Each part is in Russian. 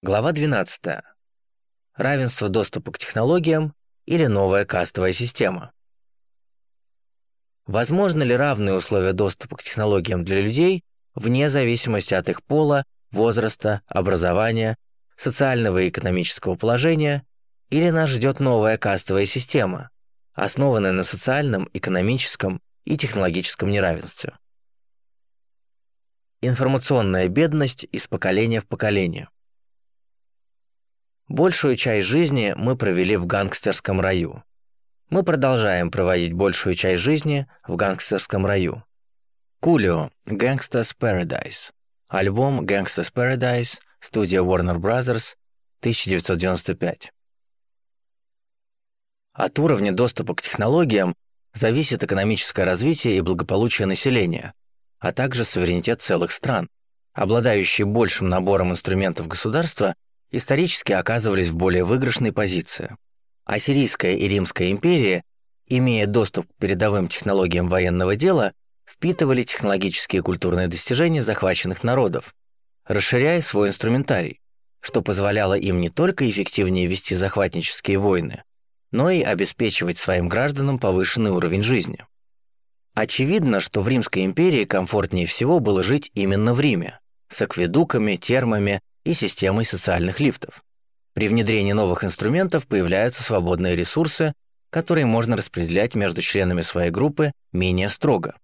Глава 12. Равенство доступа к технологиям или новая кастовая система. Возможно ли равные условия доступа к технологиям для людей вне зависимости от их пола, возраста, образования, социального и экономического положения, или нас ждет новая кастовая система, основанная на социальном, экономическом и технологическом неравенстве? Информационная бедность из поколения в поколение. Большую часть жизни мы провели в гангстерском раю. Мы продолжаем проводить большую часть жизни в гангстерском раю. Кулио Gangsta's Paradise. Альбом Gangsta's Paradise, студия Warner Bros. 1995. От уровня доступа к технологиям зависит экономическое развитие и благополучие населения, а также суверенитет целых стран. Обладающие большим набором инструментов государства исторически оказывались в более выигрышной позиции. Ассирийская и Римская империи, имея доступ к передовым технологиям военного дела, впитывали технологические и культурные достижения захваченных народов, расширяя свой инструментарий, что позволяло им не только эффективнее вести захватнические войны, но и обеспечивать своим гражданам повышенный уровень жизни. Очевидно, что в Римской империи комфортнее всего было жить именно в Риме, с акведуками, термами и системой социальных лифтов. При внедрении новых инструментов появляются свободные ресурсы, которые можно распределять между членами своей группы менее строго.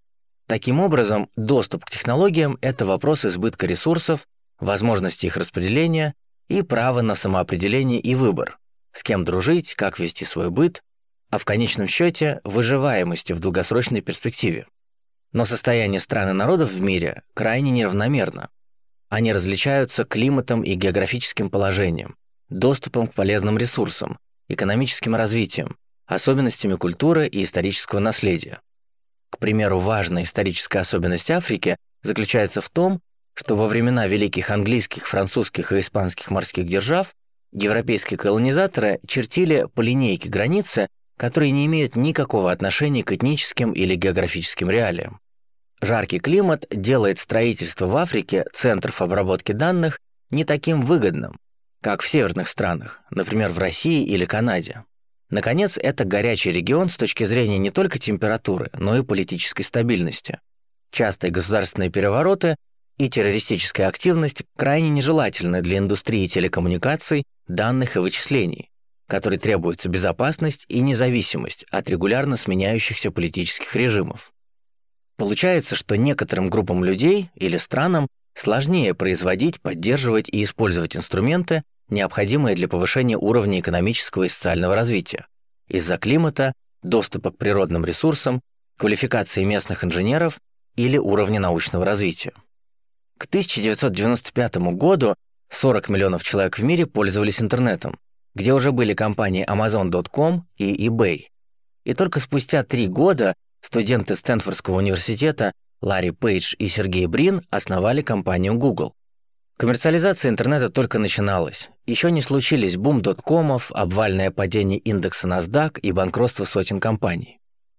Таким образом, доступ к технологиям – это вопрос избытка ресурсов, возможности их распределения и права на самоопределение и выбор, с кем дружить, как вести свой быт, а в конечном счете выживаемости в долгосрочной перспективе. Но состояние стран и народов в мире крайне неравномерно, они различаются климатом и географическим положением, доступом к полезным ресурсам, экономическим развитием, особенностями культуры и исторического наследия. К примеру, важная историческая особенность Африки заключается в том, что во времена великих английских, французских и испанских морских держав европейские колонизаторы чертили по линейке границы, которые не имеют никакого отношения к этническим или географическим реалиям. Жаркий климат делает строительство в Африке центров обработки данных не таким выгодным, как в северных странах, например, в России или Канаде. Наконец, это горячий регион с точки зрения не только температуры, но и политической стабильности. Частые государственные перевороты и террористическая активность крайне нежелательны для индустрии телекоммуникаций, данных и вычислений, которой требуется безопасность и независимость от регулярно сменяющихся политических режимов. Получается, что некоторым группам людей или странам сложнее производить, поддерживать и использовать инструменты, необходимые для повышения уровня экономического и социального развития, из-за климата, доступа к природным ресурсам, квалификации местных инженеров или уровня научного развития. К 1995 году 40 миллионов человек в мире пользовались интернетом, где уже были компании Amazon.com и eBay. И только спустя три года студенты Стэнфордского университета Ларри Пейдж и Сергей Брин основали компанию Google. Коммерциализация интернета только начиналась. Еще не случились бум доткомов, обвальное падение индекса NASDAQ и банкротство сотен компаний.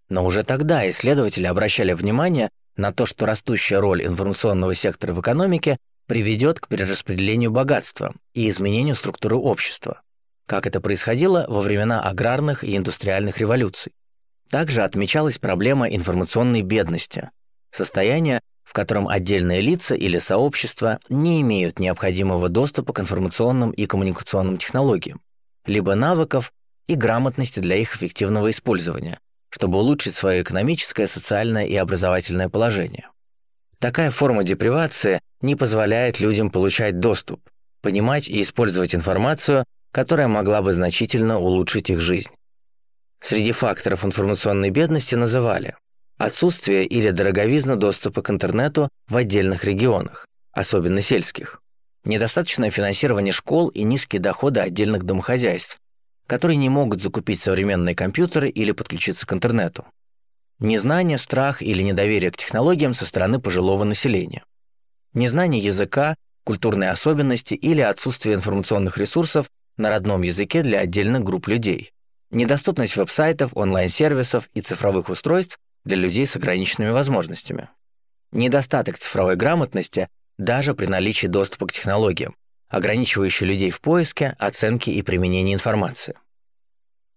Но уже тогда исследователи обращали внимание на то, что растущая роль информационного сектора в экономике приведет к перераспределению богатства и изменению структуры общества, как это происходило во времена аграрных и индустриальных революций. Также отмечалась проблема информационной бедности, состояние, в котором отдельные лица или сообщества не имеют необходимого доступа к информационным и коммуникационным технологиям, либо навыков и грамотности для их эффективного использования, чтобы улучшить свое экономическое, социальное и образовательное положение. Такая форма депривации не позволяет людям получать доступ, понимать и использовать информацию, которая могла бы значительно улучшить их жизнь. Среди факторов информационной бедности называли отсутствие или дороговизна доступа к интернету в отдельных регионах, особенно сельских, недостаточное финансирование школ и низкие доходы отдельных домохозяйств, которые не могут закупить современные компьютеры или подключиться к интернету, незнание, страх или недоверие к технологиям со стороны пожилого населения, незнание языка, культурные особенности или отсутствие информационных ресурсов на родном языке для отдельных групп людей, недоступность веб-сайтов, онлайн-сервисов и цифровых устройств для людей с ограниченными возможностями, недостаток цифровой грамотности даже при наличии доступа к технологиям, ограничивающий людей в поиске, оценке и применении информации.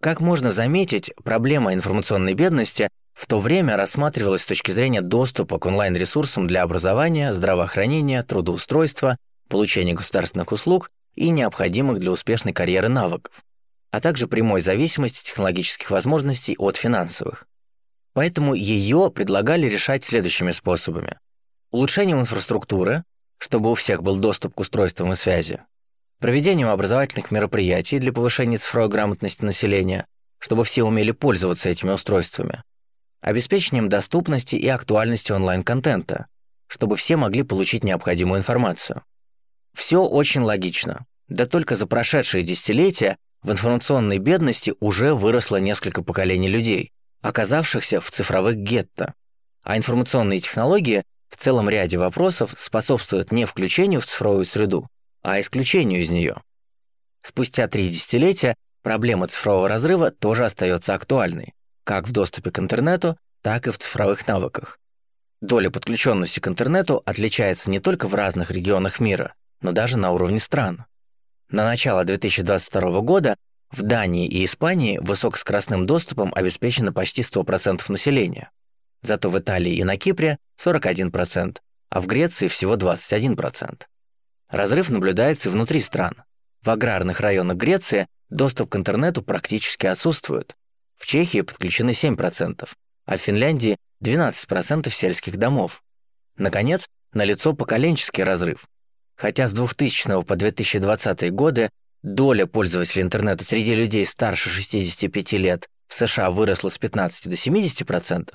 Как можно заметить, проблема информационной бедности в то время рассматривалась с точки зрения доступа к онлайн-ресурсам для образования, здравоохранения, трудоустройства, получения государственных услуг и необходимых для успешной карьеры навыков, а также прямой зависимости технологических возможностей от финансовых. Поэтому ее предлагали решать следующими способами. Улучшением инфраструктуры, чтобы у всех был доступ к устройствам и связи, проведением образовательных мероприятий для повышения цифровой грамотности населения, чтобы все умели пользоваться этими устройствами, обеспечением доступности и актуальности онлайн-контента, чтобы все могли получить необходимую информацию. Все очень логично. Да только за прошедшие десятилетия в информационной бедности уже выросло несколько поколений людей, оказавшихся в цифровых гетто. А информационные технологии в целом ряде вопросов способствуют не включению в цифровую среду, а исключению из нее. Спустя три десятилетия проблема цифрового разрыва тоже остается актуальной, как в доступе к интернету, так и в цифровых навыках. Доля подключенности к интернету отличается не только в разных регионах мира, но даже на уровне стран. На начало 2022 года в Дании и Испании высокоскоростным доступом обеспечено почти 100% населения. Зато в Италии и на Кипре 41%, а в Греции всего 21%. Разрыв наблюдается и внутри стран. В аграрных районах Греции доступ к интернету практически отсутствует. В Чехии подключены 7%, а в Финляндии 12% сельских домов. Наконец, налицо поколенческий разрыв. Хотя с 2000 по 2020 годы доля пользователей интернета среди людей старше 65 лет в США выросла с 15 до 70%,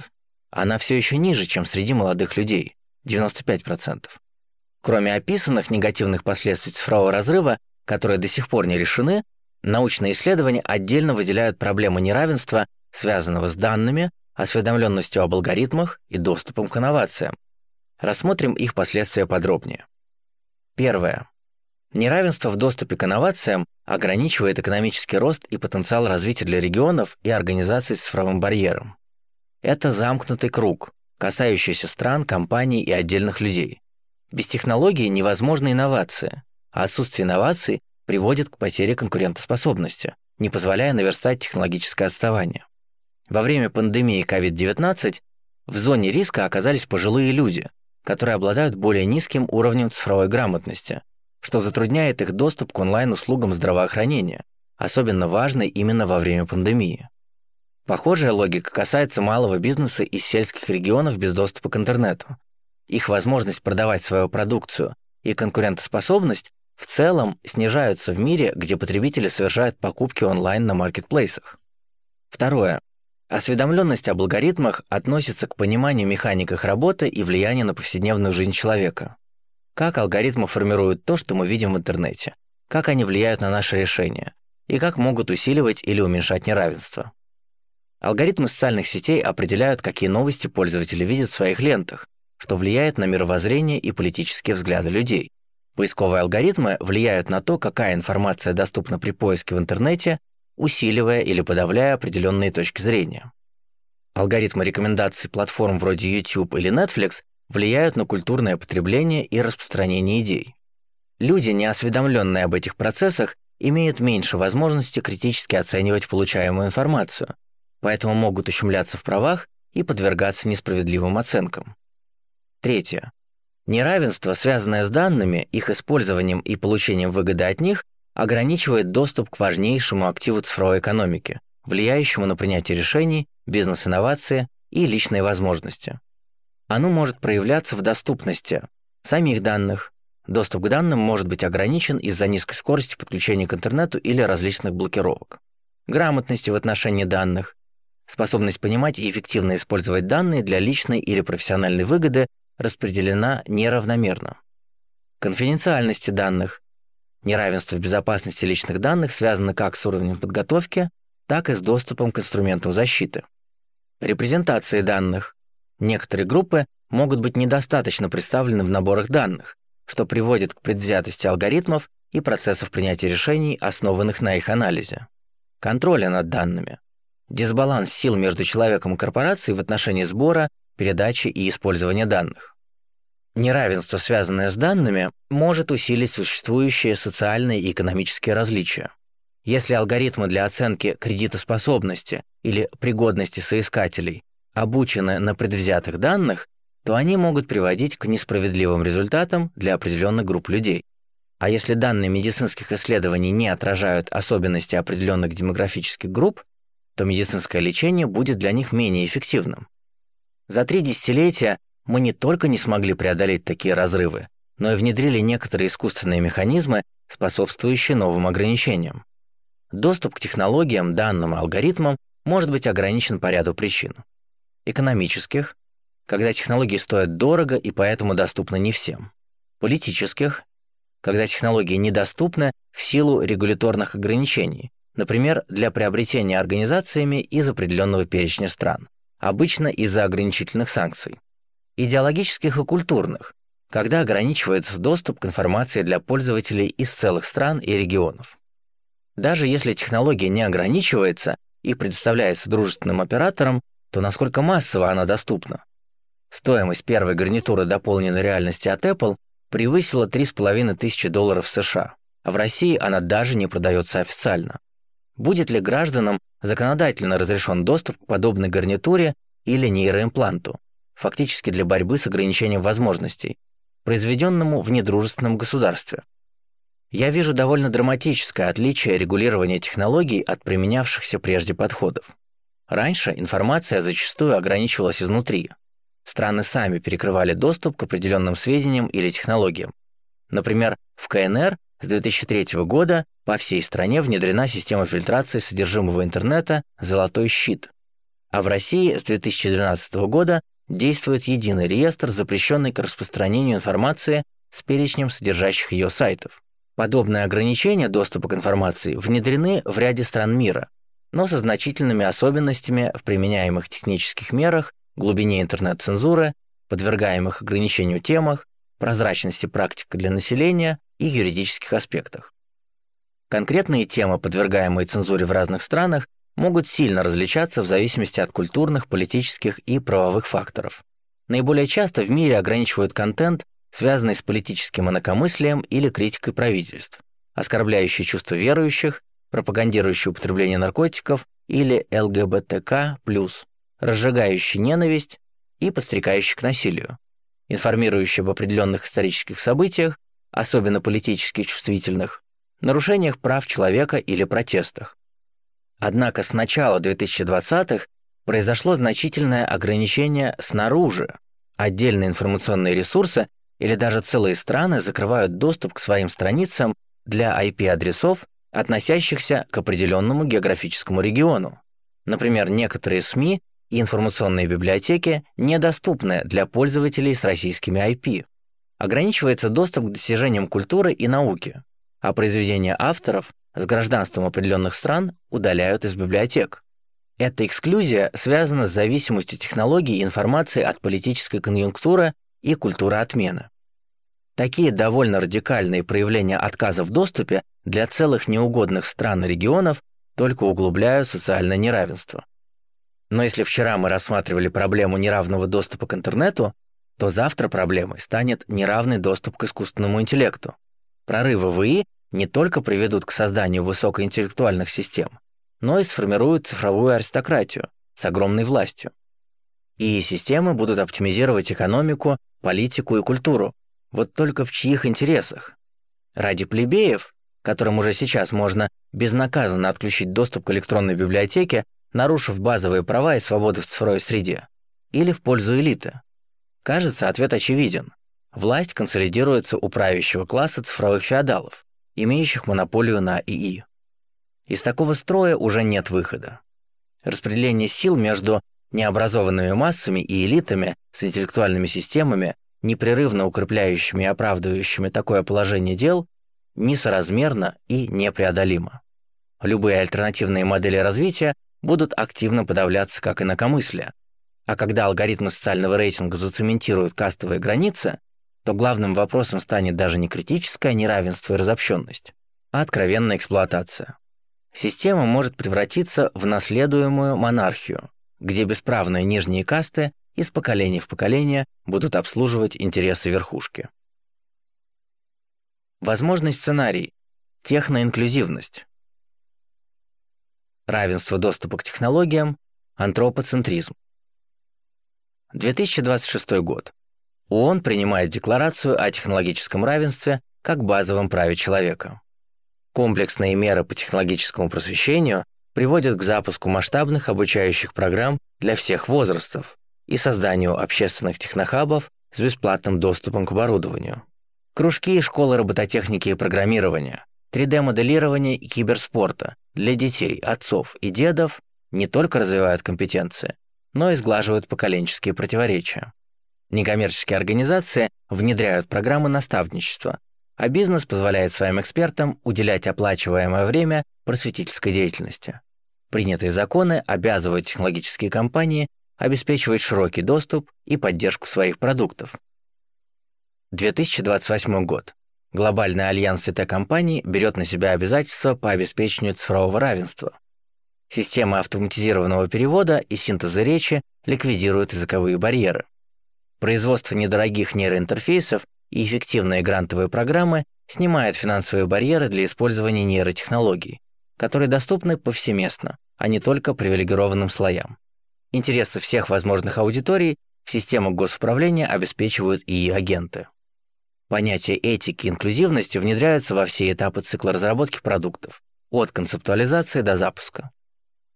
она все еще ниже, чем среди молодых людей – 95%. Кроме описанных негативных последствий цифрового разрыва, которые до сих пор не решены, научные исследования отдельно выделяют проблему неравенства, связанного с данными, осведомленностью об алгоритмах и доступом к инновациям. Рассмотрим их последствия подробнее. Первое. Неравенство в доступе к инновациям ограничивает экономический рост и потенциал развития для регионов и организаций с цифровым барьером. Это замкнутый круг, касающийся стран, компаний и отдельных людей. Без технологий невозможна инновация, а отсутствие инноваций приводит к потере конкурентоспособности, не позволяя наверстать технологическое отставание. Во время пандемии COVID-19 в зоне риска оказались пожилые люди, которые обладают более низким уровнем цифровой грамотности, что затрудняет их доступ к онлайн-услугам здравоохранения, особенно важной именно во время пандемии. Похожая логика касается малого бизнеса из сельских регионов без доступа к интернету. Их возможность продавать свою продукцию и конкурентоспособность в целом снижаются в мире, где потребители совершают покупки онлайн на маркетплейсах. Второе. Осведомленность об алгоритмах относится к пониманию механик их работы и влияния на повседневную жизнь человека. Как алгоритмы формируют то, что мы видим в интернете, как они влияют на наши решения и как могут усиливать или уменьшать неравенство. Алгоритмы социальных сетей определяют, какие новости пользователи видят в своих лентах, что влияет на мировоззрение и политические взгляды людей. Поисковые алгоритмы влияют на то, какая информация доступна при поиске в интернете усиливая или подавляя определенные точки зрения. Алгоритмы рекомендаций платформ вроде YouTube или Netflix влияют на культурное потребление и распространение идей. Люди, не осведомленные об этих процессах, имеют меньше возможности критически оценивать получаемую информацию, поэтому могут ущемляться в правах и подвергаться несправедливым оценкам. Третье. Неравенство, связанное с данными, их использованием и получением выгоды от них, ограничивает доступ к важнейшему активу цифровой экономики, влияющему на принятие решений, бизнес-инновации и личные возможности. Оно может проявляться в доступности самих данных. Доступ к данным может быть ограничен из-за низкой скорости подключения к интернету или различных блокировок. Грамотности в отношении данных, способность понимать и эффективно использовать данные для личной или профессиональной выгоды распределена неравномерно. Конфиденциальности данных, Неравенство в безопасности личных данных связано как с уровнем подготовки, так и с доступом к инструментам защиты. Репрезентации данных. Некоторые группы могут быть недостаточно представлены в наборах данных, что приводит к предвзятости алгоритмов и процессов принятия решений, основанных на их анализе. Контроля над данными. Дисбаланс сил между человеком и корпорацией в отношении сбора, передачи и использования данных. Неравенство, связанное с данными, может усилить существующие социальные и экономические различия. Если алгоритмы для оценки кредитоспособности или пригодности соискателей обучены на предвзятых данных, то они могут приводить к несправедливым результатам для определенных групп людей. А если данные медицинских исследований не отражают особенности определенных демографических групп, то медицинское лечение будет для них менее эффективным. За три десятилетия мы не только не смогли преодолеть такие разрывы, но и внедрили некоторые искусственные механизмы, способствующие новым ограничениям. Доступ к технологиям, данным и алгоритмам может быть ограничен по ряду причин. Экономических, когда технологии стоят дорого и поэтому доступны не всем. Политических, когда технологии недоступны в силу регуляторных ограничений, например, для приобретения организациями из определенного перечня стран, обычно из-за ограничительных санкций. Идеологических и культурных, когда ограничивается доступ к информации для пользователей из целых стран и регионов. Даже если технология не ограничивается и предоставляется дружественным операторам, то насколько массово она доступна? Стоимость первой гарнитуры дополненной реальности от Apple превысила 3,5 тысячи долларов США, а в России она даже не продается официально. Будет ли гражданам законодательно разрешен доступ к подобной гарнитуре или нейроимпланту, фактически для борьбы с ограничением возможностей, произведенному в недружественном государстве? Я вижу довольно драматическое отличие регулирования технологий от применявшихся прежде подходов. Раньше информация зачастую ограничивалась изнутри. Страны сами перекрывали доступ к определенным сведениям или технологиям. Например, в КНР с 2003 года по всей стране внедрена система фильтрации содержимого интернета «Золотой щит». А в России с 2012 года действует единый реестр, запрещенный к распространению информации с перечнем содержащих ее сайтов. Подобные ограничения доступа к информации внедрены в ряде стран мира, но со значительными особенностями в применяемых технических мерах, глубине интернет-цензуры, подвергаемых ограничению темах, прозрачности практик для населения и юридических аспектах. Конкретные темы, подвергаемые цензуре в разных странах, могут сильно различаться в зависимости от культурных, политических и правовых факторов. Наиболее часто в мире ограничивают контент, связанный с политическим инакомыслием или критикой правительств, оскорбляющий чувства верующих, пропагандирующий употребление наркотиков или ЛГБТК+, разжигающий ненависть и подстрекающий к насилию, информирующий об определенных исторических событиях, особенно политически чувствительных, нарушениях прав человека или протестах. Однако с начала 2020-х произошло значительное ограничение снаружи. Отдельные информационные ресурсы или даже целые страны закрывают доступ к своим страницам для IP-адресов, относящихся к определенному географическому региону. Например, некоторые СМИ и информационные библиотеки недоступны для пользователей с российскими IP. Ограничивается доступ к достижениям культуры и науки, а произведения авторов с гражданством определенных стран удаляют из библиотек. Эта эксклюзия связана с зависимостью технологий и информации от политической конъюнктуры и культуры отмены. Такие довольно радикальные проявления отказа в доступе для целых неугодных стран и регионов только углубляют социальное неравенство. Но если вчера мы рассматривали проблему неравного доступа к интернету, то завтра проблемой станет неравный доступ к искусственному интеллекту. Прорывы в ИИ не только приведут к созданию высокоинтеллектуальных систем, но и сформируют цифровую аристократию с огромной властью. И системы будут оптимизировать экономику, политику и культуру. Вот только в чьих интересах? Ради плебеев, которым уже сейчас можно безнаказанно отключить доступ к электронной библиотеке, нарушив базовые права и свободы в цифровой среде? Или в пользу элиты? Кажется, ответ очевиден. Власть консолидируется у правящего класса цифровых феодалов, имеющих монополию на ИИ. Из такого строя уже нет выхода. Распределение сил между необразованными массами и элитами с интеллектуальными системами, непрерывно укрепляющими и оправдывающими такое положение дел, несоразмерно и непреодолимо. Любые альтернативные модели развития будут активно подавляться как инакомыслие, а когда алгоритмы социального рейтинга зацементируют кастовые границы, то главным вопросом станет даже не критическое неравенство и разобщенность, а откровенная эксплуатация. Система может превратиться в наследуемую монархию, где бесправные нижние касты из поколения в поколение будут обслуживать интересы верхушки. Возможный сценарий – техноинклюзивность. Равенство доступа к технологиям, антропоцентризм. 2026 год. ООН принимает декларацию о технологическом равенстве как базовом праве человека. Комплексные меры по технологическому просвещению приводят к запуску масштабных обучающих программ для всех возрастов и созданию общественных технохабов с бесплатным доступом к оборудованию. Кружки и школы робототехники и программирования, 3D-моделирования и киберспорта для детей, отцов и дедов не только развивают компетенции, но и сглаживают поколенческие противоречия. Некоммерческие организации внедряют программы наставничества, а бизнес позволяет своим экспертам уделять оплачиваемое время просветительской деятельности. Принятые законы обязывают технологические компании обеспечивать широкий доступ и поддержку своих продуктов, 2028 год. Глобальный альянс ИТ-компаний берет на себя обязательства по обеспечению цифрового равенства. Система автоматизированного перевода и синтеза речи ликвидирует языковые барьеры. Производство недорогих нейроинтерфейсов и эффективные грантовые программы снимают финансовые барьеры для использования нейротехнологий, которые доступны повсеместно, а не только привилегированным слоям. Интересы всех возможных аудиторий в системах госуправления обеспечивают и агенты. Понятие этики и инклюзивности внедряются во все этапы цикла разработки продуктов, от концептуализации до запуска.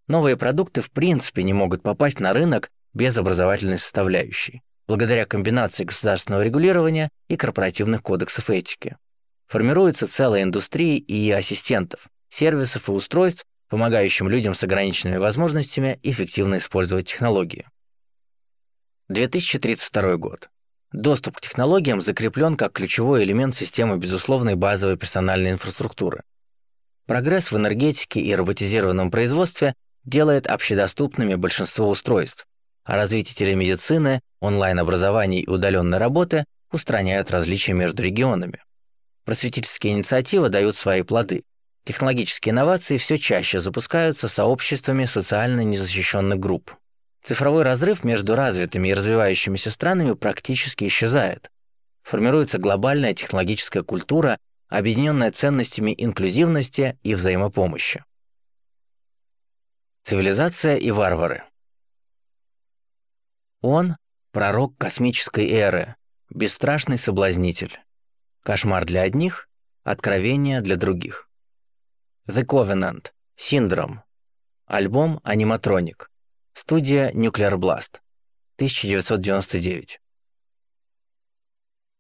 Новые продукты в принципе не могут попасть на рынок без образовательной составляющей, благодаря комбинации государственного регулирования и корпоративных кодексов этики. Формируется целая индустрия и ассистентов, сервисов и устройств, помогающим людям с ограниченными возможностями эффективно использовать технологии. 2032 год. Доступ к технологиям закреплен как ключевой элемент системы безусловной базовой персональной инфраструктуры. Прогресс в энергетике и роботизированном производстве делает общедоступными большинство устройств, а развитие телемедицины, онлайн-образования и удаленной работы устраняют различия между регионами. Просветительские инициативы дают свои плоды. Технологические инновации все чаще запускаются сообществами социально незащищенных групп. Цифровой разрыв между развитыми и развивающимися странами практически исчезает. Формируется глобальная технологическая культура, объединенная ценностями инклюзивности и взаимопомощи. Цивилизация и варвары. Он – пророк космической эры, бесстрашный соблазнитель. Кошмар для одних, откровение для других. The Covenant, Синдром. Альбом «Аниматроник». Студия Nuclear Blast. 1999.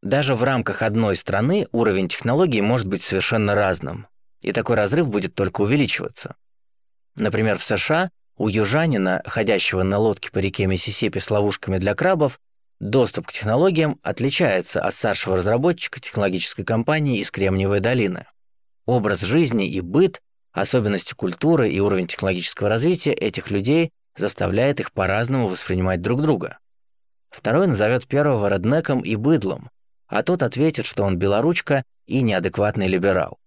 Даже в рамках одной страны уровень технологий может быть совершенно разным, и такой разрыв будет только увеличиваться. Например, в США у южанина, ходящего на лодке по реке Миссисипи с ловушками для крабов, доступ к технологиям отличается от старшего разработчика технологической компании из Кремниевой долины. Образ жизни и быт, особенности культуры и уровень технологического развития этих людей заставляет их по-разному воспринимать друг друга. Второй назовет первого реднеком и быдлом, а тот ответит, что он белоручка и неадекватный либерал.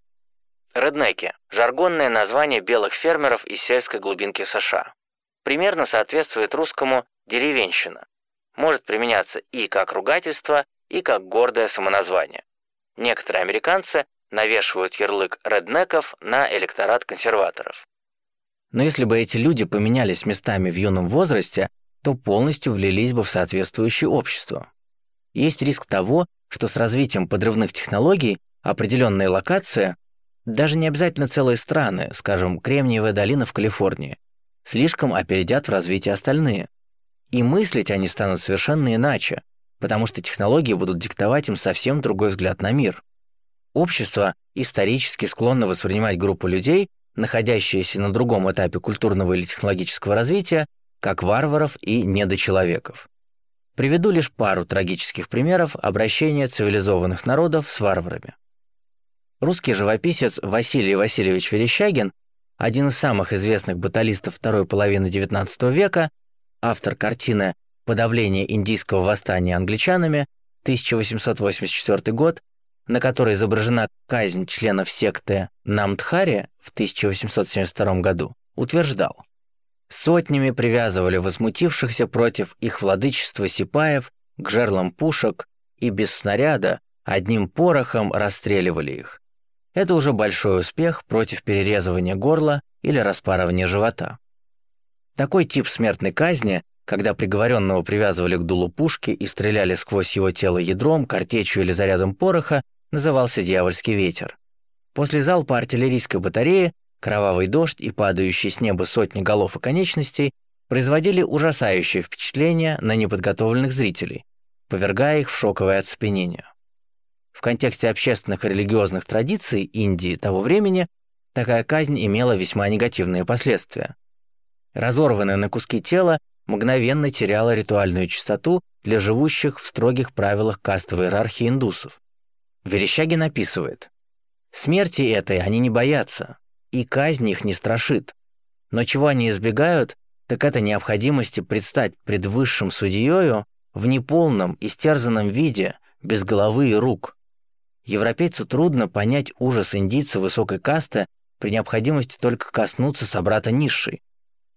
Реднеки – жаргонное название белых фермеров из сельской глубинки США. Примерно соответствует русскому «деревенщина». Может применяться и как ругательство, и как гордое самоназвание. Некоторые американцы навешивают ярлык реднеков на электорат консерваторов. Но если бы эти люди поменялись местами в юном возрасте, то полностью влились бы в соответствующее общество. Есть риск того, что с развитием подрывных технологий определенная локация, даже не обязательно целые страны, скажем, Кремниевая долина в Калифорнии, слишком опередят в развитии остальные. И мыслить они станут совершенно иначе, потому что технологии будут диктовать им совсем другой взгляд на мир. Общество исторически склонно воспринимать группу людей находящиеся на другом этапе культурного или технологического развития, как варваров и недочеловеков. Приведу лишь пару трагических примеров обращения цивилизованных народов с варварами. Русский живописец Василий Васильевич Верещагин, один из самых известных баталистов второй половины XIX века, автор картины «Подавление индийского восстания англичанами», 1884 год, на которой изображена казнь членов секты Намдхари в 1872 году, утверждал, Сотнями привязывали возмутившихся против их владычества сипаев к жерлам пушек и без снаряда одним порохом расстреливали их. Это уже большой успех против перерезывания горла или распарывания живота. Такой тип смертной казни, когда приговоренного привязывали к дулу пушки и стреляли сквозь его тело ядром, картечью или зарядом пороха, назывался «дьявольский ветер». После залпа артиллерийской батареи кровавый дождь и падающие с неба сотни голов и конечностей производили ужасающее впечатление на неподготовленных зрителей, повергая их в шоковое оцепенение. В контексте общественных и религиозных традиций Индии того времени такая казнь имела весьма негативные последствия. Разорванное на куски тело мгновенно теряло ритуальную чистоту для живущих в строгих правилах кастовой иерархии индусов. Верещагин описывает, «Смерти этой они не боятся, и казнь их не страшит. Но чего они избегают, так это необходимости предстать пред высшим судьею в неполном, истерзанном виде, без головы и рук. Европейцу трудно понять ужас индийца высокой касты при необходимости только коснуться собрата низшей.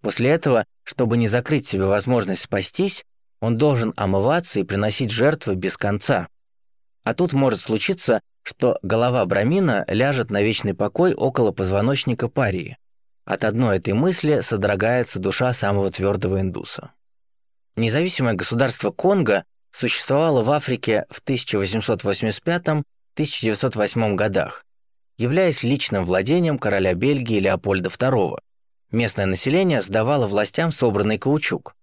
После этого, чтобы не закрыть себе возможность спастись, он должен омываться и приносить жертвы без конца. А тут может случиться, что голова Брамина ляжет на вечный покой около позвоночника парии. От одной этой мысли содрогается душа самого твердого индуса. Независимое государство Конго существовало в Африке в 1885-1908 годах, являясь личным владением короля Бельгии Леопольда II. Местное население сдавало властям собранный каучук,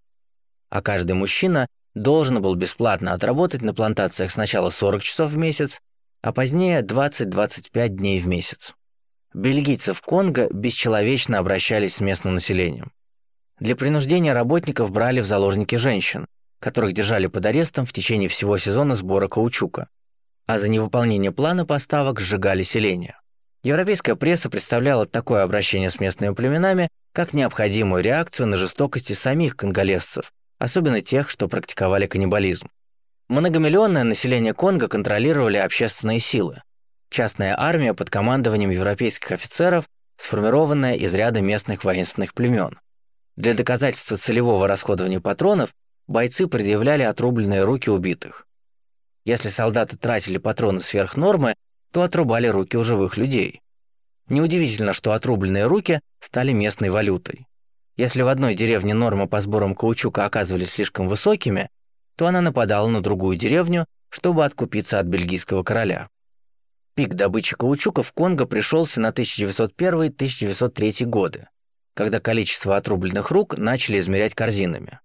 а каждый мужчина должен был бесплатно отработать на плантациях сначала 40 часов в месяц, а позднее 20-25 дней в месяц. Бельгийцы в Конго бесчеловечно обращались с местным населением. Для принуждения работников брали в заложники женщин, которых держали под арестом в течение всего сезона сбора каучука, а за невыполнение плана поставок сжигали селение. Европейская пресса представляла такое обращение с местными племенами как необходимую реакцию на жестокости самих конголезцев, особенно тех, что практиковали каннибализм. Многомиллионное население Конго контролировали общественные силы. Частная армия под командованием европейских офицеров, сформированная из ряда местных воинственных племен. Для доказательства целевого расходования патронов бойцы предъявляли отрубленные руки убитых. Если солдаты тратили патроны сверх нормы, то отрубали руки у живых людей. Неудивительно, что отрубленные руки стали местной валютой. Если в одной деревне нормы по сборам каучука оказывались слишком высокими, то она нападала на другую деревню, чтобы откупиться от бельгийского короля. Пик добычи каучука в Конго пришелся на 1901-1903 годы, когда количество отрубленных рук начали измерять корзинами.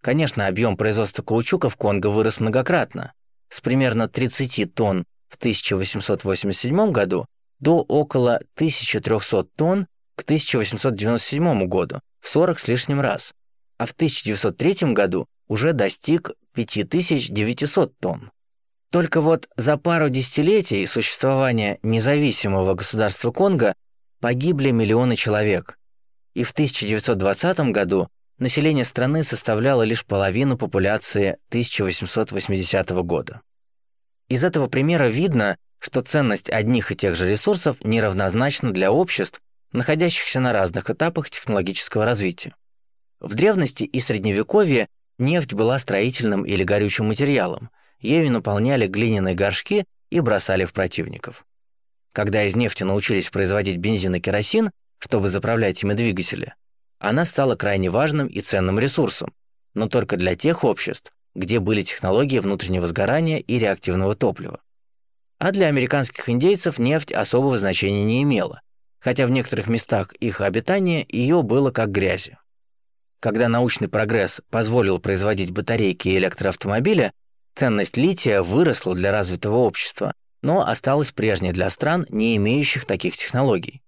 Конечно, объем производства каучука в Конго вырос многократно, с примерно 30 тонн в 1887 году до около 1300 тонн к 1897 году, в 40 с лишним раз, а в 1903 году уже достиг 5900 тонн. Только вот за пару десятилетий существования независимого государства Конго погибли миллионы человек, и в 1920 году население страны составляло лишь половину популяции 1880 года. Из этого примера видно, что ценность одних и тех же ресурсов неравнозначна для обществ, находящихся на разных этапах технологического развития. В древности и средневековье нефть была строительным или горючим материалом, ею наполняли глиняные горшки и бросали в противников. Когда из нефти научились производить бензин и керосин, чтобы заправлять ими двигатели, она стала крайне важным и ценным ресурсом, но только для тех обществ, где были технологии внутреннего сгорания и реактивного топлива. А для американских индейцев нефть особого значения не имела, хотя в некоторых местах их обитания ее было как грязи. Когда научный прогресс позволил производить батарейки и электроавтомобили, ценность лития выросла для развитого общества, но осталась прежней для стран, не имеющих таких технологий.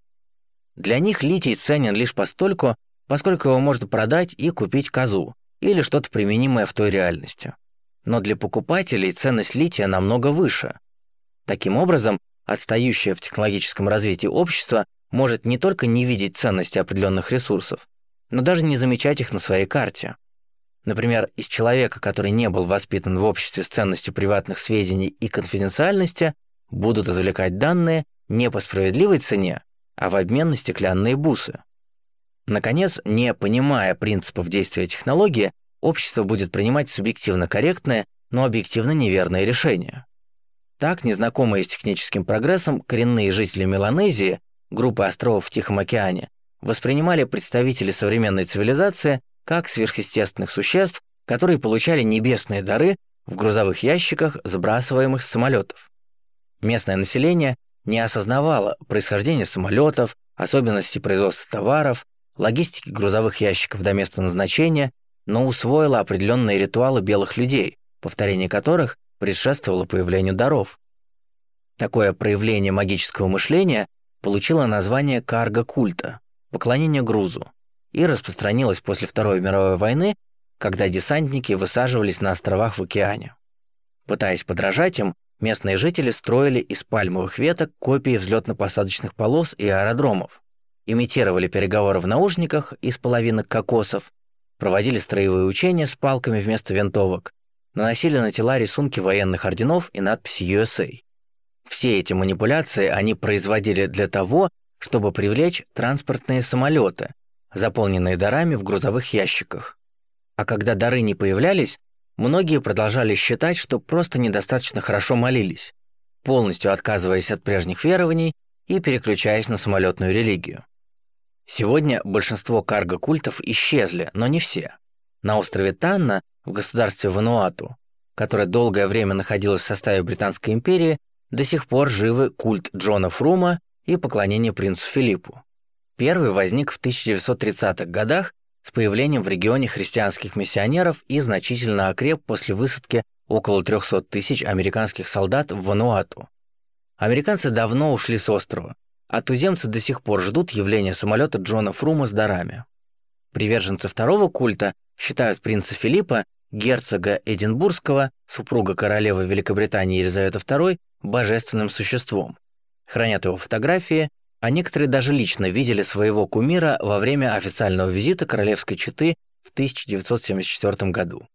Для них литий ценен лишь постольку, поскольку его можно продать и купить козу или что-то применимое в той реальности. Но для покупателей ценность лития намного выше. Таким образом, отстающее в технологическом развитии общество может не только не видеть ценности определенных ресурсов, но даже не замечать их на своей карте. Например, из человека, который не был воспитан в обществе с ценностью приватных сведений и конфиденциальности, будут извлекать данные не по справедливой цене, а в обмен на стеклянные бусы. Наконец, не понимая принципов действия технологии, общество будет принимать субъективно корректное, но объективно неверное решение. Так, незнакомые с техническим прогрессом коренные жители Меланезии, группы островов в Тихом океане, воспринимали представителей современной цивилизации как сверхъестественных существ, которые получали небесные дары в грузовых ящиках, сбрасываемых с самолетов. Местное население не осознавало происхождение самолетов, особенности производства товаров, логистики грузовых ящиков до места назначения, но усвоило определенные ритуалы белых людей, повторение которых предшествовало появлению даров. Такое проявление магического мышления получило название карго-культа – поклонение грузу, и распространилось после Второй мировой войны, когда десантники высаживались на островах в океане. Пытаясь подражать им, местные жители строили из пальмовых веток копии взлетно-посадочных полос и аэродромов, имитировали переговоры в наушниках из половинок кокосов, проводили строевые учения с палками вместо винтовок, наносили на тела рисунки военных орденов и надписи USA. Все эти манипуляции они производили для того, чтобы привлечь транспортные самолеты, заполненные дарами в грузовых ящиках. А когда дары не появлялись, многие продолжали считать, что просто недостаточно хорошо молились, полностью отказываясь от прежних верований и переключаясь на самолетную религию. Сегодня большинство карго-культов исчезли, но не все. На острове Танна, в государстве Вануату, которое долгое время находилось в составе Британской империи, до сих пор живы культ Джона Фрума и поклонение принцу Филиппу. Первый возник в 1930-х годах с появлением в регионе христианских миссионеров и значительно окреп после высадки около 300 тысяч американских солдат в Вануату. Американцы давно ушли с острова, а туземцы до сих пор ждут явления самолета Джона Фрума с дарами. Приверженцы второго культа считают принца Филиппа, герцога Эдинбургского, супруга королевы Великобритании Елизаветы II, божественным существом. Хранят его фотографии, а некоторые даже лично видели своего кумира во время официального визита королевской четы в 1974 году.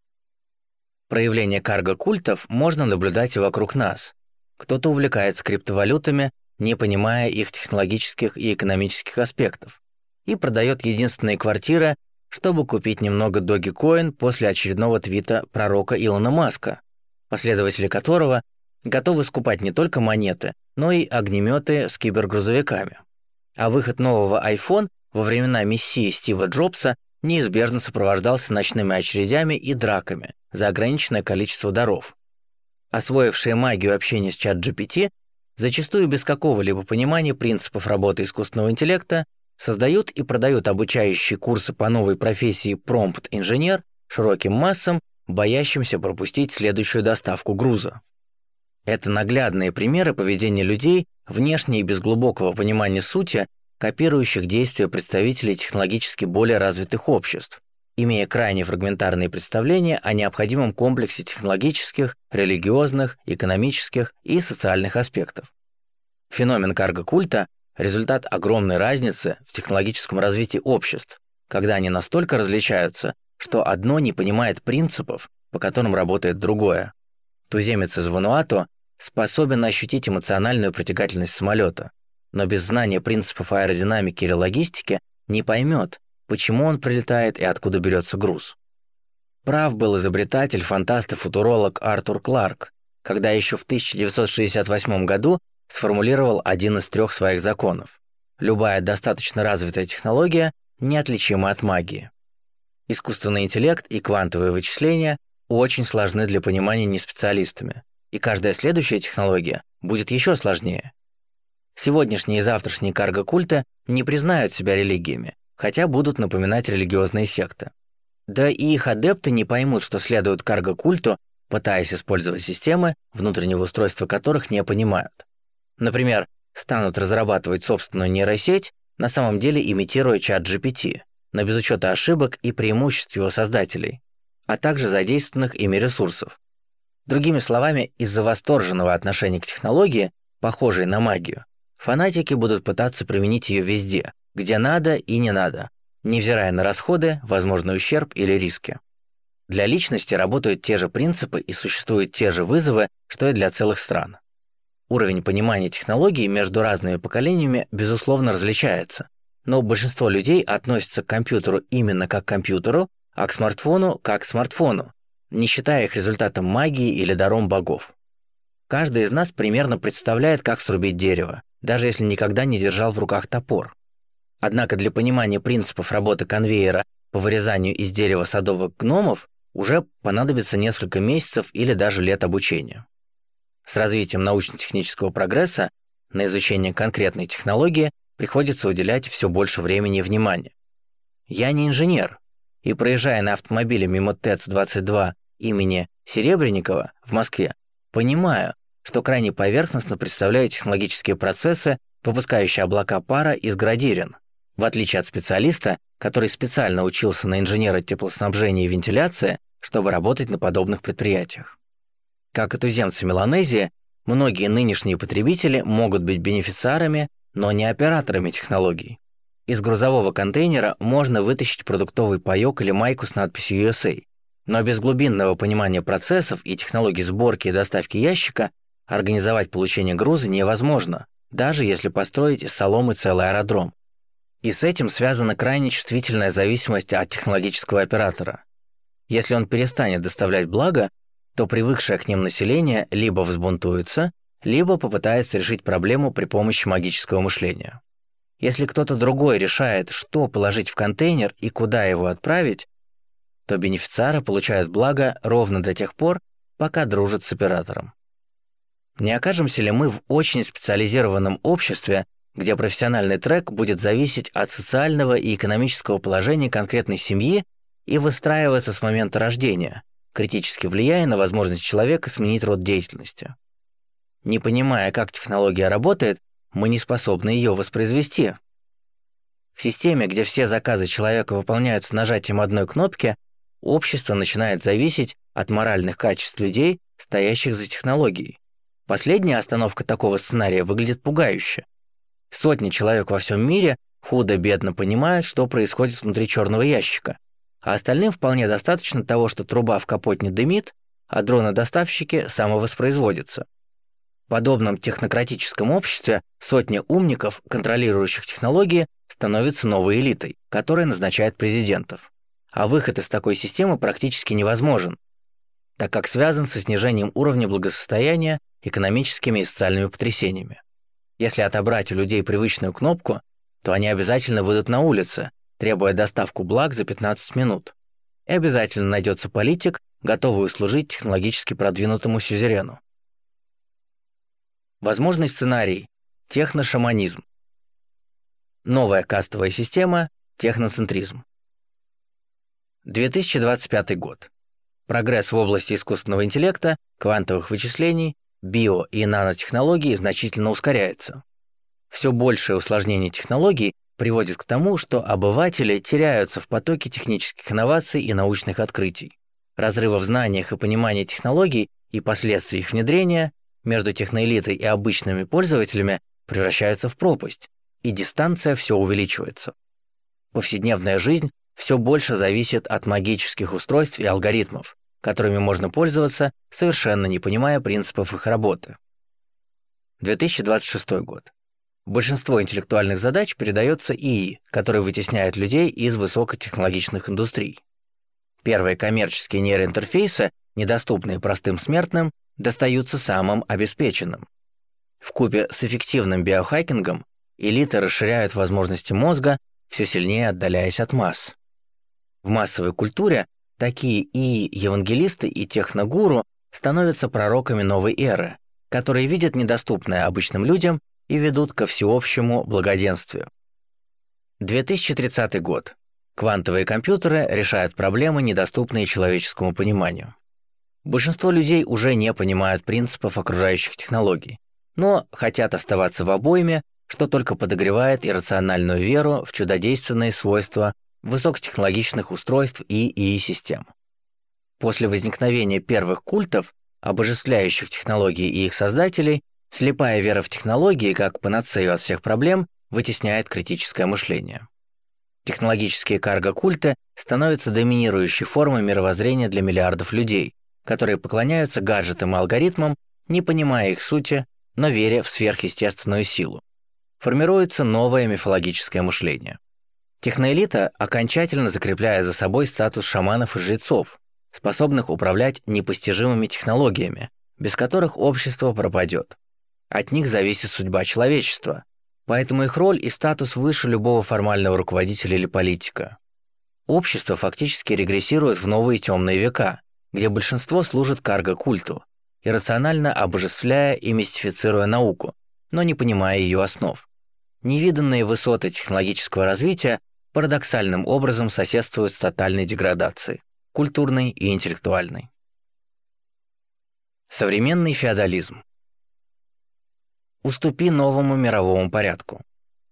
Проявление карго-культов можно наблюдать и вокруг нас. Кто-то увлекается криптовалютами, не понимая их технологических и экономических аспектов, и продает единственные квартиры, чтобы купить немного Dogecoin после очередного твита пророка Илона Маска, последователи которого готовы скупать не только монеты, но и огнеметы с кибергрузовиками. А выход нового iPhone во времена мессии Стива Джобса неизбежно сопровождался ночными очередями и драками за ограниченное количество даров. Освоившие магию общения с чат GPT зачастую без какого-либо понимания принципов работы искусственного интеллекта, создают и продают обучающие курсы по новой профессии промпт-инженер широким массам, боящимся пропустить следующую доставку груза. Это наглядные примеры поведения людей, внешне и без глубокого понимания сути, копирующих действия представителей технологически более развитых обществ, имея крайне фрагментарные представления о необходимом комплексе технологических, религиозных, экономических и социальных аспектов. Феномен карго-культа – результат огромной разницы в технологическом развитии обществ, когда они настолько различаются, что одно не понимает принципов, по которым работает другое. Туземец из Вануату способен ощутить эмоциональную притягательность самолета, но без знания принципов аэродинамики или логистики не поймет, почему он прилетает и откуда берется груз. Прав был изобретатель, фантаст и футуролог Артур Кларк, когда еще в 1968 году сформулировал один из трех своих законов. Любая достаточно развитая технология неотличима от магии. Искусственный интеллект и квантовые вычисления очень сложны для понимания неспециалистами, и каждая следующая технология будет еще сложнее. Сегодняшние и завтрашние карго-культы не признают себя религиями, хотя будут напоминать религиозные секты. Да и их адепты не поймут, что следуют карго-культу, пытаясь использовать системы, внутреннего устройства которых не понимают. Например, станут разрабатывать собственную нейросеть, на самом деле имитируя чат GPT, но без учета ошибок и преимуществ его создателей, а также задействованных ими ресурсов. Другими словами, из-за восторженного отношения к технологии, похожей на магию, фанатики будут пытаться применить ее везде, где надо и не надо, невзирая на расходы, возможный ущерб или риски. Для личности работают те же принципы и существуют те же вызовы, что и для целых стран. Уровень понимания технологий между разными поколениями, безусловно, различается, но большинство людей относятся к компьютеру именно как к компьютеру, а к смартфону как к смартфону, не считая их результатом магии или даром богов. Каждый из нас примерно представляет, как срубить дерево, даже если никогда не держал в руках топор. Однако для понимания принципов работы конвейера по вырезанию из дерева садовых гномов уже понадобится несколько месяцев или даже лет обучения. С развитием научно-технического прогресса на изучение конкретной технологии приходится уделять все больше времени и внимания. Я не инженер, и проезжая на автомобиле мимо ТЭЦ-22 имени Серебренникова в Москве, понимаю, что крайне поверхностно представляю технологические процессы, выпускающие облака пара из градирин, в отличие от специалиста, который специально учился на инженера теплоснабжения и вентиляции, чтобы работать на подобных предприятиях. Как и туземцы Меланезии, многие нынешние потребители могут быть бенефициарами, но не операторами технологий. Из грузового контейнера можно вытащить продуктовый паёк или майку с надписью USA, но без глубинного понимания процессов и технологий сборки и доставки ящика организовать получение груза невозможно, даже если построить из соломы целый аэродром. И с этим связана крайне чувствительная зависимость от технологического оператора. Если он перестанет доставлять благо, то привыкшее к ним население либо взбунтуется, либо попытается решить проблему при помощи магического мышления. Если кто-то другой решает, что положить в контейнер и куда его отправить, то бенефициары получают благо ровно до тех пор, пока дружат с оператором. Не окажемся ли мы в очень специализированном обществе, где профессиональный трек будет зависеть от социального и экономического положения конкретной семьи и выстраиваться с момента рождения, критически влияя на возможность человека сменить род деятельности. Не понимая, как технология работает, мы не способны ее воспроизвести. В системе, где все заказы человека выполняются нажатием одной кнопки, общество начинает зависеть от моральных качеств людей, стоящих за технологией. Последняя остановка такого сценария выглядит пугающе. Сотни человек во всем мире худо-бедно понимают, что происходит внутри черного ящика, а остальным вполне достаточно того, что труба в капотне дымит, а дроны-доставщики самовоспроизводятся. В подобном технократическом обществе сотни умников, контролирующих технологии, становятся новой элитой, которая назначает президентов. А выход из такой системы практически невозможен, так как связан со снижением уровня благосостояния, экономическими и социальными потрясениями. Если отобрать у людей привычную кнопку, то они обязательно выйдут на улицы, требуя доставку благ за 15 минут. И обязательно найдется политик, готовый услужить технологически продвинутому сюзерену. Возможный сценарий – техношаманизм. Новая кастовая система – техноцентризм. 2025 год. Прогресс в области искусственного интеллекта, квантовых вычислений, био- и нанотехнологий значительно ускоряется. Все большее усложнение технологий приводит к тому, что обыватели теряются в потоке технических инноваций и научных открытий. Разрыва в знаниях и понимании технологий и последствий их внедрения между техноэлитой и обычными пользователями превращаются в пропасть, и дистанция все увеличивается. Повседневная жизнь все больше зависит от магических устройств и алгоритмов, которыми можно пользоваться, совершенно не понимая принципов их работы. 2026 год. Большинство интеллектуальных задач передается ИИ, который вытесняет людей из высокотехнологичных индустрий. Первые коммерческие нейроинтерфейсы, недоступные простым смертным, достаются самым обеспеченным. В купе с эффективным биохакингом элиты расширяют возможности мозга, все сильнее отдаляясь от масс. В массовой культуре Такие и евангелисты, и техногуру становятся пророками новой эры, которые видят недоступное обычным людям и ведут ко всеобщему благоденствию. 2030 год. Квантовые компьютеры решают проблемы, недоступные человеческому пониманию. Большинство людей уже не понимают принципов окружающих технологий, но хотят оставаться в обойме, что только подогревает иррациональную веру в чудодейственные свойства высокотехнологичных устройств и ИИ-систем. После возникновения первых культов, обожествляющих технологии и их создателей, слепая вера в технологии как панацею от всех проблем вытесняет критическое мышление. Технологические карго-культы становятся доминирующей формой мировоззрения для миллиардов людей, которые поклоняются гаджетам и алгоритмам, не понимая их сути, но веря в сверхъестественную силу. Формируется новое мифологическое мышление. Техноэлита окончательно закрепляет за собой статус шаманов и жрецов, способных управлять непостижимыми технологиями, без которых общество пропадет. От них зависит судьба человечества, поэтому их роль и статус выше любого формального руководителя или политика. Общество фактически регрессирует в новые темные века, где большинство служит карго-культу, иррационально обожествляя и мистифицируя науку, но не понимая ее основ. Невиданные высоты технологического развития парадоксальным образом соседствуют с тотальной деградацией, культурной и интеллектуальной. Современный феодализм. Уступи новому мировому порядку,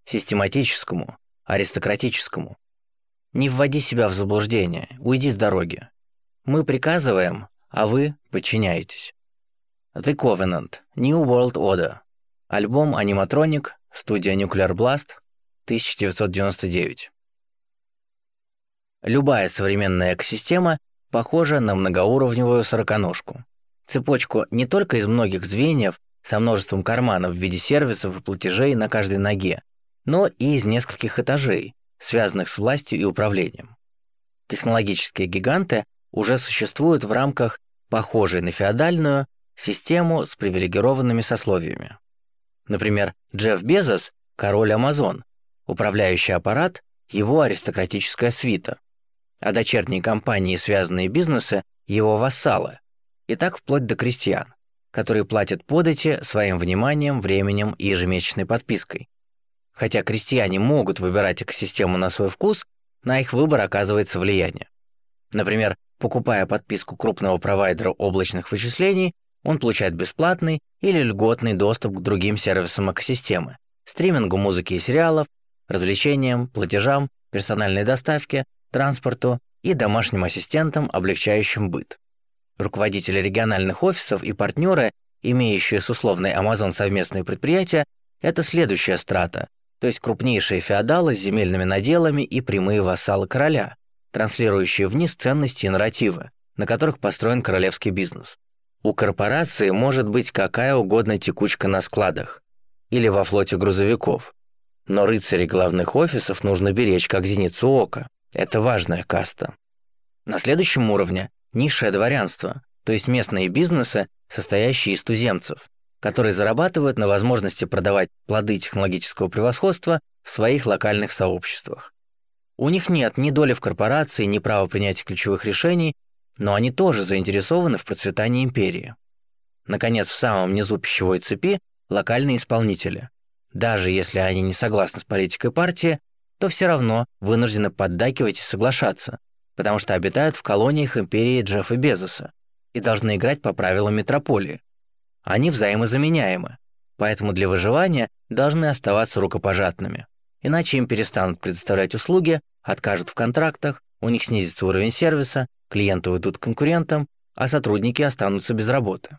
систематическому, аристократическому. Не вводи себя в заблуждение, уйди с дороги. Мы приказываем, а вы подчиняетесь. The Covenant, New World Order. Альбом Animatronic, студия Nuclear Blast, 1999. Любая современная экосистема похожа на многоуровневую сороконожку. Цепочку не только из многих звеньев со множеством карманов в виде сервисов и платежей на каждой ноге, но и из нескольких этажей, связанных с властью и управлением. Технологические гиганты уже существуют в рамках похожей на феодальную систему с привилегированными сословиями. Например, Джефф Безос – король Амазон, управляющий аппарат – его аристократическая свита, а дочерние компании и связанные бизнесы – его вассалы, и так вплоть до крестьян, которые платят подати своим вниманием, временем и ежемесячной подпиской. Хотя крестьяне могут выбирать экосистему на свой вкус, на их выбор оказывается влияние. Например, покупая подписку крупного провайдера облачных вычислений, он получает бесплатный или льготный доступ к другим сервисам экосистемы, стримингу музыки и сериалов, развлечениям, платежам, персональной доставке, транспорту и домашним ассистентам, облегчающим быт. Руководители региональных офисов и партнеры, имеющие с условной Amazon совместные предприятия, это следующая страта, то есть крупнейшие феодалы с земельными наделами и прямые вассалы короля, транслирующие вниз ценности и нарративы, на которых построен королевский бизнес. У корпорации может быть какая угодно текучка на складах или во флоте грузовиков, но рыцарей главных офисов нужно беречь как зеницу ока. Это важная каста. На следующем уровне – низшее дворянство, то есть местные бизнесы, состоящие из туземцев, которые зарабатывают на возможности продавать плоды технологического превосходства в своих локальных сообществах. У них нет ни доли в корпорации, ни права принятия ключевых решений, но они тоже заинтересованы в процветании империи. Наконец, в самом низу пищевой цепи – локальные исполнители. Даже если они не согласны с политикой партии, то все равно вынуждены поддакивать и соглашаться, потому что обитают в колониях империи Джеффа Безоса и должны играть по правилам метрополии. Они взаимозаменяемы, поэтому для выживания должны оставаться рукопожатными. Иначе им перестанут предоставлять услуги, откажут в контрактах, у них снизится уровень сервиса, клиенты уйдут к конкурентам, а сотрудники останутся без работы.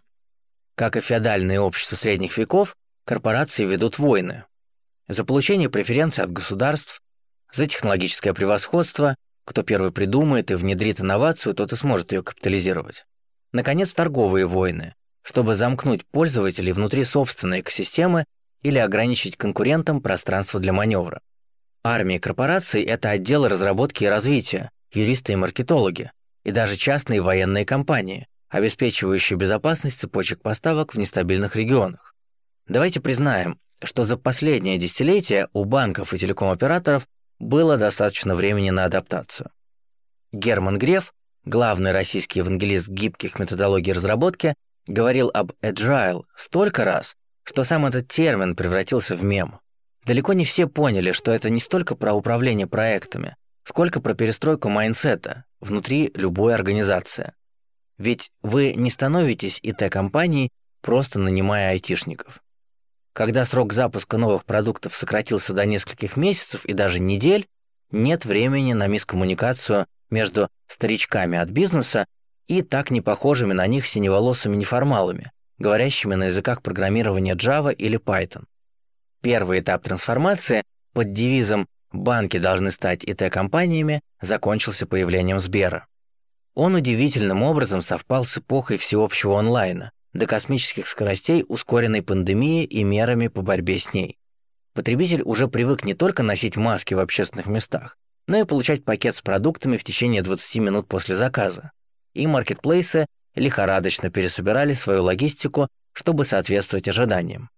Как и феодальные общества средних веков, корпорации ведут войны. За получение преференций от государств, за технологическое превосходство, кто первый придумает и внедрит инновацию, тот и сможет ее капитализировать. Наконец, торговые войны, чтобы замкнуть пользователей внутри собственной экосистемы или ограничить конкурентам пространство для маневра. Армии корпораций – это отделы разработки и развития, юристы и маркетологи, и даже частные военные компании, обеспечивающие безопасность цепочек поставок в нестабильных регионах. Давайте признаем, что за последнее десятилетие у банков и телеком-операторов было достаточно времени на адаптацию. Герман Греф, главный российский евангелист гибких методологий разработки, говорил об agile столько раз, что сам этот термин превратился в мем. Далеко не все поняли, что это не столько про управление проектами, сколько про перестройку майндсета внутри любой организации. Ведь вы не становитесь ИТ-компанией, просто нанимая айтишников. Когда срок запуска новых продуктов сократился до нескольких месяцев и даже недель, нет времени на мискоммуникацию между старичками от бизнеса и так не похожими на них синеволосыми неформалами, говорящими на языках программирования Java или Python. Первый этап трансформации под девизом «банки должны стать ИТ-компаниями» закончился появлением Сбера. Он удивительным образом совпал с эпохой всеобщего онлайна, до космических скоростей ускоренной пандемией и мерами по борьбе с ней. Потребитель уже привык не только носить маски в общественных местах, но и получать пакет с продуктами в течение 20 минут после заказа. И маркетплейсы лихорадочно пересобирали свою логистику, чтобы соответствовать ожиданиям.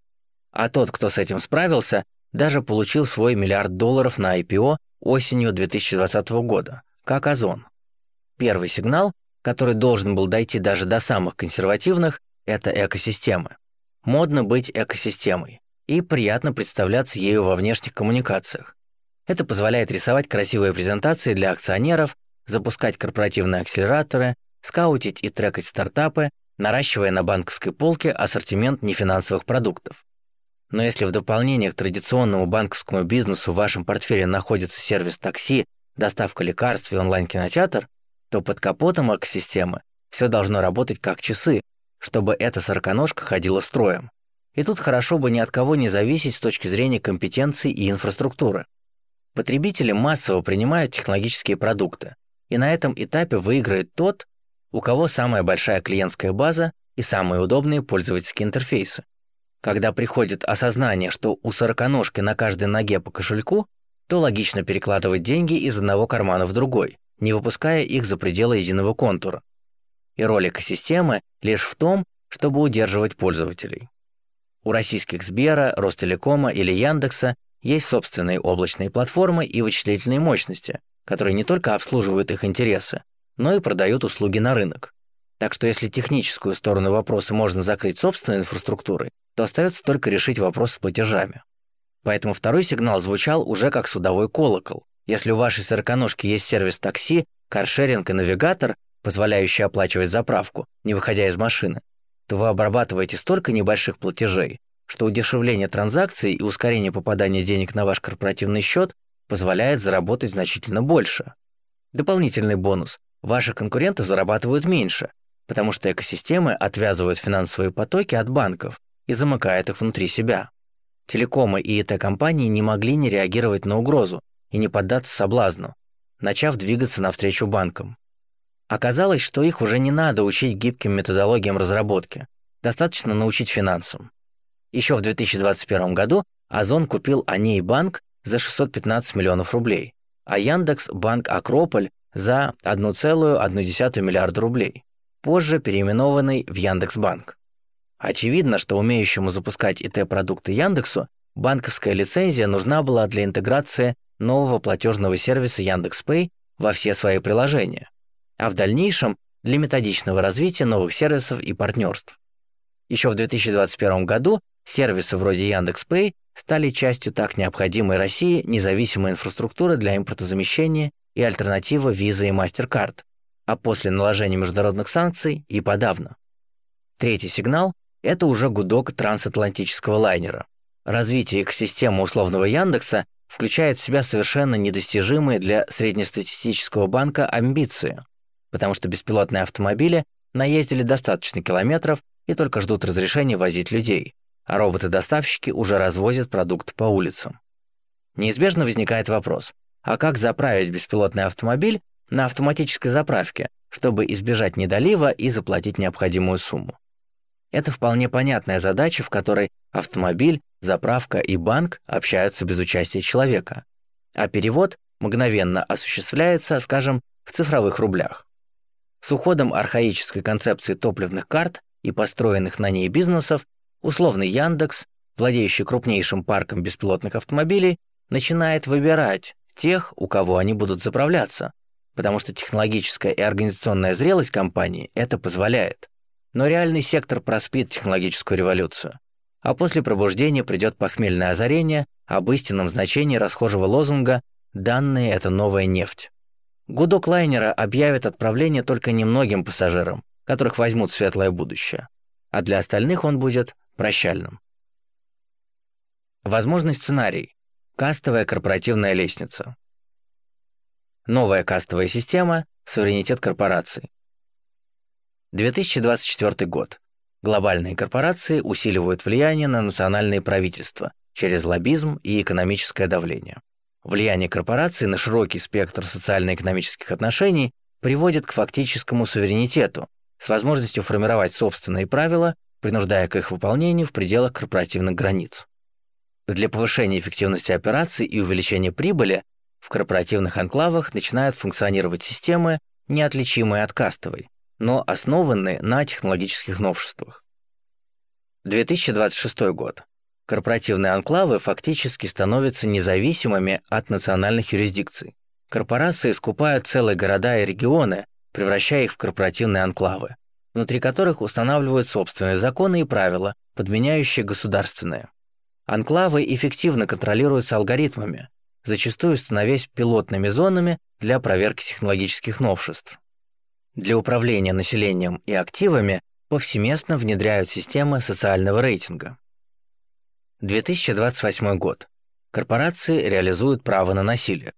А тот, кто с этим справился, даже получил свой миллиард долларов на IPO осенью 2020 года, как Озон. Первый сигнал, который должен был дойти даже до самых консервативных, это экосистемы. Модно быть экосистемой и приятно представляться ею во внешних коммуникациях. Это позволяет рисовать красивые презентации для акционеров, запускать корпоративные акселераторы, скаутить и трекать стартапы, наращивая на банковской полке ассортимент нефинансовых продуктов. Но если в дополнение к традиционному банковскому бизнесу в вашем портфеле находится сервис такси, доставка лекарств и онлайн-кинотеатр, то под капотом экосистемы все должно работать как часы, чтобы эта сороконожка ходила строем. И тут хорошо бы ни от кого не зависеть с точки зрения компетенций и инфраструктуры. Потребители массово принимают технологические продукты, и на этом этапе выиграет тот, у кого самая большая клиентская база и самые удобные пользовательские интерфейсы. Когда приходит осознание, что у сороконожки на каждой ноге по кошельку, то логично перекладывать деньги из одного кармана в другой, не выпуская их за пределы единого контура. И роль экосистемы лишь в том, чтобы удерживать пользователей. У российских Сбера, Ростелекома или Яндекса есть собственные облачные платформы и вычислительные мощности, которые не только обслуживают их интересы, но и продают услуги на рынок. Так что если техническую сторону вопроса можно закрыть собственной инфраструктурой, то остается только решить вопрос с платежами. Поэтому второй сигнал звучал уже как судовой колокол. Если у вашей сороконожки есть сервис такси, каршеринг и навигатор, позволяющий оплачивать заправку, не выходя из машины, то вы обрабатываете столько небольших платежей, что удешевление транзакций и ускорение попадания денег на ваш корпоративный счет позволяет заработать значительно больше. Дополнительный бонус. Ваши конкуренты зарабатывают меньше, потому что экосистемы отвязывают финансовые потоки от банков и замыкают их внутри себя. Телекомы и ИТ-компании не могли не реагировать на угрозу и не поддаться соблазну, начав двигаться навстречу банкам. Оказалось, что их уже не надо учить гибким методологиям разработки, достаточно научить финансам. Еще в 2021 году Озон купил Аней банк за 615 миллионов рублей, а Яндекс – банк Акрополь за 1,1 миллиарда рублей, позже переименованный в Яндекс.Банк. Очевидно, что умеющему запускать ИТ-продукты Яндексу банковская лицензия нужна была для интеграции нового платежного сервиса Яндекс.Пэй во все свои приложения а в дальнейшем для методичного развития новых сервисов и партнерств. Еще в 2021 году сервисы вроде Яндекс.Пэй стали частью так необходимой России независимой инфраструктуры для импортозамещения и альтернатива Visa и MasterCard, а после наложения международных санкций и подавно. Третий сигнал – это уже гудок трансатлантического лайнера. Развитие экосистемы условного Яндекса включает в себя совершенно недостижимые для среднестатистического банка амбиции потому что беспилотные автомобили наездили достаточно километров и только ждут разрешения возить людей, а роботы-доставщики уже развозят продукты по улицам. Неизбежно возникает вопрос, а как заправить беспилотный автомобиль на автоматической заправке, чтобы избежать недолива и заплатить необходимую сумму? Это вполне понятная задача, в которой автомобиль, заправка и банк общаются без участия человека, а перевод мгновенно осуществляется, скажем, в цифровых рублях. С уходом архаической концепции топливных карт и построенных на ней бизнесов, условный Яндекс, владеющий крупнейшим парком беспилотных автомобилей, начинает выбирать тех, у кого они будут заправляться, потому что технологическая и организационная зрелость компании это позволяет. Но реальный сектор проспит технологическую революцию. А после пробуждения придет похмельное озарение об истинном значении расхожего лозунга «Данные – это новая нефть». Гудок лайнера объявит отправление только немногим пассажирам, которых возьмут в светлое будущее, а для остальных он будет прощальным. Возможный сценарий. Кастовая корпоративная лестница. Новая кастовая система, суверенитет корпораций. 2024 год. Глобальные корпорации усиливают влияние на национальные правительства через лоббизм и экономическое давление. Влияние корпораций на широкий спектр социально-экономических отношений приводит к фактическому суверенитету с возможностью формировать собственные правила, принуждая к их выполнению в пределах корпоративных границ. Для повышения эффективности операций и увеличения прибыли в корпоративных анклавах начинают функционировать системы, неотличимые от кастовой, но основанные на технологических новшествах. 2026 год. Корпоративные анклавы фактически становятся независимыми от национальных юрисдикций. Корпорации скупают целые города и регионы, превращая их в корпоративные анклавы, внутри которых устанавливают собственные законы и правила, подменяющие государственные. Анклавы эффективно контролируются алгоритмами, зачастую становясь пилотными зонами для проверки технологических новшеств. Для управления населением и активами повсеместно внедряют системы социального рейтинга. 2028 год. Корпорации реализуют право на насилие.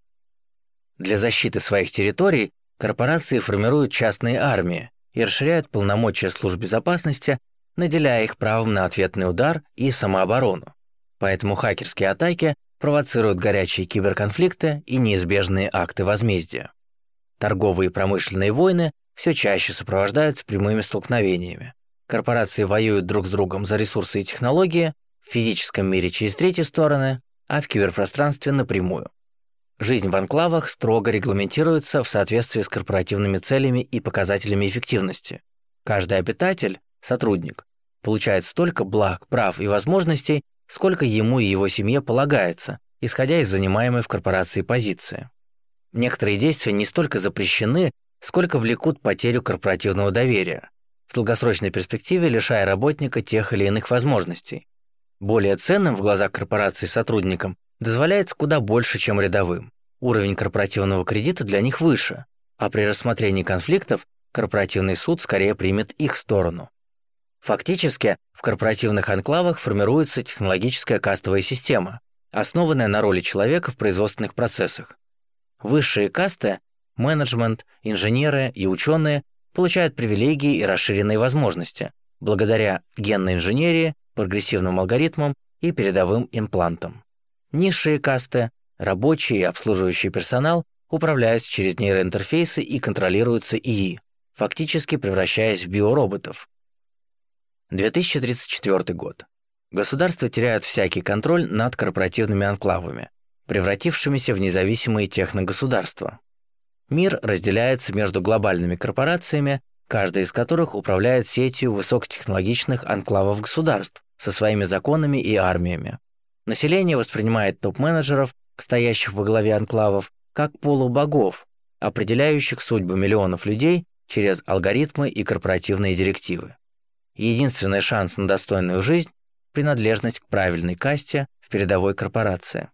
Для защиты своих территорий корпорации формируют частные армии и расширяют полномочия служб безопасности, наделяя их правом на ответный удар и самооборону. Поэтому хакерские атаки провоцируют горячие киберконфликты и неизбежные акты возмездия. Торговые и промышленные войны все чаще сопровождаются прямыми столкновениями. Корпорации воюют друг с другом за ресурсы и технологии, в физическом мире через третьи стороны, а в киберпространстве напрямую. Жизнь в анклавах строго регламентируется в соответствии с корпоративными целями и показателями эффективности. Каждый обитатель, сотрудник, получает столько благ, прав и возможностей, сколько ему и его семье полагается, исходя из занимаемой в корпорации позиции. Некоторые действия не столько запрещены, сколько влекут потерю корпоративного доверия, в долгосрочной перспективе лишая работника тех или иных возможностей. Более ценным в глазах корпорации сотрудникам дозволяется куда больше, чем рядовым. Уровень корпоративного кредита для них выше, а при рассмотрении конфликтов корпоративный суд скорее примет их сторону. Фактически, в корпоративных анклавах формируется технологическая кастовая система, основанная на роли человека в производственных процессах. Высшие касты – менеджмент, инженеры и ученые – получают привилегии и расширенные возможности благодаря генной инженерии, прогрессивным алгоритмам и передовым имплантам. Низшие касты, рабочий и обслуживающий персонал управляются через нейроинтерфейсы и контролируются ИИ, фактически превращаясь в биороботов. 2034 год. Государства теряют всякий контроль над корпоративными анклавами, превратившимися в независимые техногосударства. Мир разделяется между глобальными корпорациями, каждая из которых управляет сетью высокотехнологичных анклавов государств со своими законами и армиями. Население воспринимает топ-менеджеров, стоящих во главе анклавов, как полубогов, определяющих судьбы миллионов людей через алгоритмы и корпоративные директивы. Единственный шанс на достойную жизнь – принадлежность к правильной касте в передовой корпорации.